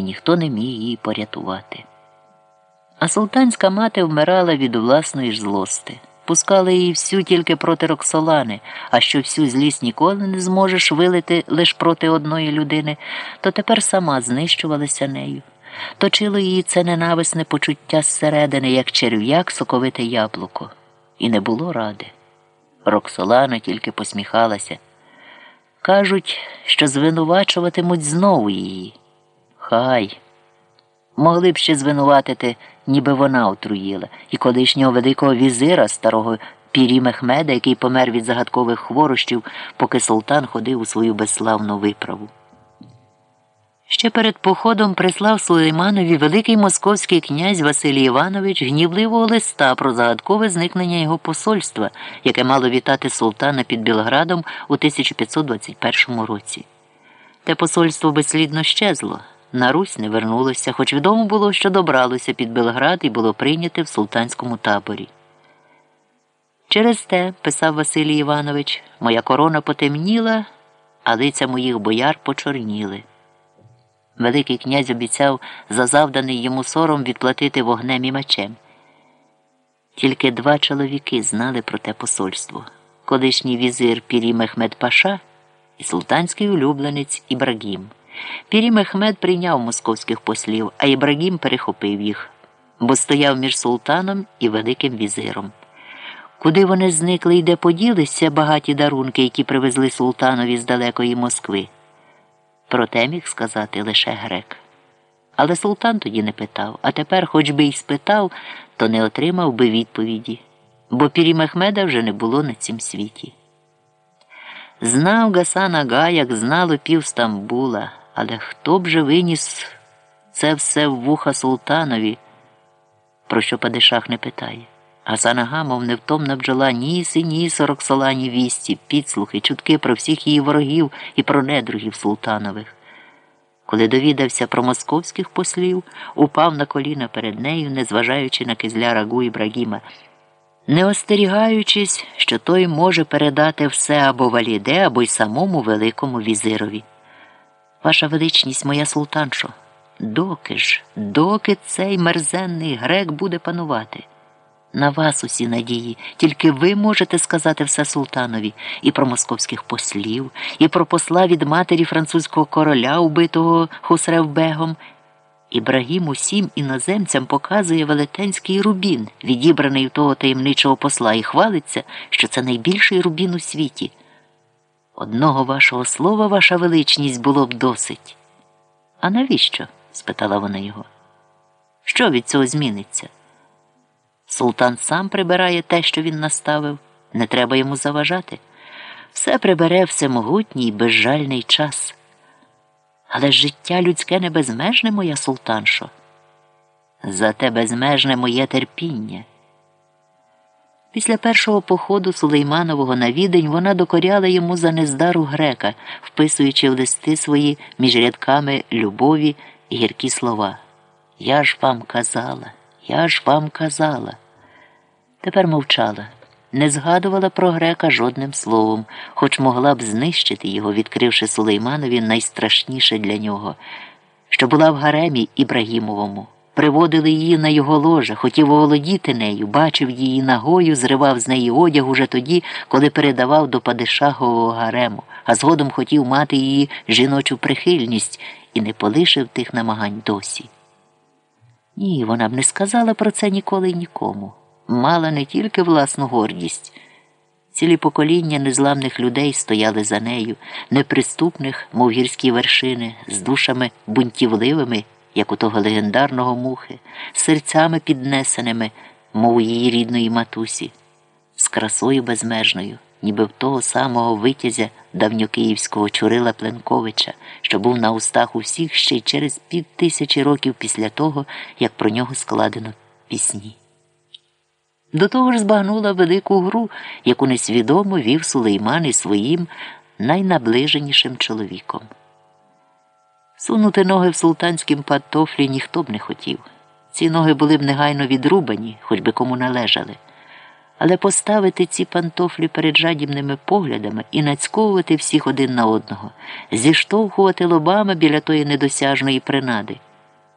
і ніхто не міг її порятувати. А султанська мати вмирала від власної ж злости. Пускали її всю тільки проти Роксолани, а що всю злість ніколи не зможеш вилити лише проти одної людини, то тепер сама знищувалася нею. Точило її це ненависне почуття зсередини, як черв'як соковите яблуко, і не було ради. Роксолана тільки посміхалася. Кажуть, що звинувачуватимуть знову її. Хай. Могли б ще звинуватити, ніби вона отруїла, і колишнього великого візира, старого Пірі Мехмеда, який помер від загадкових хворощів, поки султан ходив у свою безславну виправу. Ще перед походом прислав Сулейманові великий московський князь Василій Іванович гнівливого листа про загадкове зникнення його посольства, яке мало вітати султана під Білградом у 1521 році. Те посольство безслідно щезло. На Русь не вернулося, хоч відомо було, що добралося під Белград і було прийняте в султанському таборі. Через те, писав Василій Іванович, моя корона потемніла, а лиця моїх бояр почорніли. Великий князь обіцяв за завданий йому сором відплатити вогнем і мечем. Тільки два чоловіки знали про те посольство колишній візир Пірі Мехмед Паша і султанський улюбленець Ібрагім. Пірі Мехмед прийняв московських послів, а Ібрагім перехопив їх, бо стояв між султаном і Великим візиром. Куди вони зникли і де поділися багаті дарунки, які привезли султанові з далекої Москви? Про те міг сказати лише грек. Але султан тоді не питав, а тепер, хоч би й спитав, то не отримав би відповіді, бо Пірі Мехмеда вже не було на цім світі. Знав Гасан Ага, як знало пів Стамбула, але хто б же виніс це все в вуха султанові, про що Падишах не питає. Гасан Ага, мов невтомна бджола, ніс і ніс Роксолані вісті, підслухи, чутки про всіх її ворогів і про недругів султанових. Коли довідався про московських послів, упав на коліна перед нею, незважаючи на кизля рагу Ібрагіма, не остерігаючись, що той може передати все або валіде, або й самому великому візирові. Ваша величність, моя султаншо, доки ж, доки цей мерзенний грек буде панувати? На вас усі надії, тільки ви можете сказати все султанові і про московських послів, і про посла від матері французького короля, убитого Хусревбегом. Ібрагім усім іноземцям показує велетенський рубін, відібраний у того таємничого посла, і хвалиться, що це найбільший рубін у світі. Одного вашого слова, ваша величність, було б досить. А навіщо? спитала вона його. Що від цього зміниться? Султан сам прибирає те, що він наставив, не треба йому заважати. Все прибере всемогутній безжальний час. Але життя людське не безмежне, моя султаншо. Зате безмежне моє терпіння. Після першого походу Сулейманового на відень вона докоряла йому за нездару грека, вписуючи в листи свої між рядками любові гіркі слова. Я ж вам казала, я ж вам казала. Тепер мовчала, не згадувала про грека жодним словом, хоч могла б знищити його, відкривши Сулейманові найстрашніше для нього, що була в гаремі Ібрагімовому. Приводили її на його ложе, хотів оволодіти нею, бачив її нагою, зривав з неї одяг уже тоді, коли передавав до Падишахового гарему, а згодом хотів мати її жіночу прихильність і не полишив тих намагань досі. Ні, вона б не сказала про це ніколи нікому. Мала не тільки власну гордість. Цілі покоління незламних людей стояли за нею, неприступних, мов гірські вершини, з душами бунтівливими як у того легендарного мухи, серцями піднесеними, мов її рідної матусі, з красою безмежною, ніби в того самого витязя давньокиївського Чурила Пленковича, що був на устах усіх ще й через пів тисячі років після того, як про нього складено пісні. До того ж збагнула велику гру, яку несвідомо вів Сулейман із своїм найнаближенішим чоловіком. Сунути ноги в султанськім пантофлі ніхто б не хотів. Ці ноги були б негайно відрубані, хоч би кому належали. Але поставити ці пантофлі перед жадібними поглядами і нацьковувати всіх один на одного, зіштовхувати лобами біля тої недосяжної принади.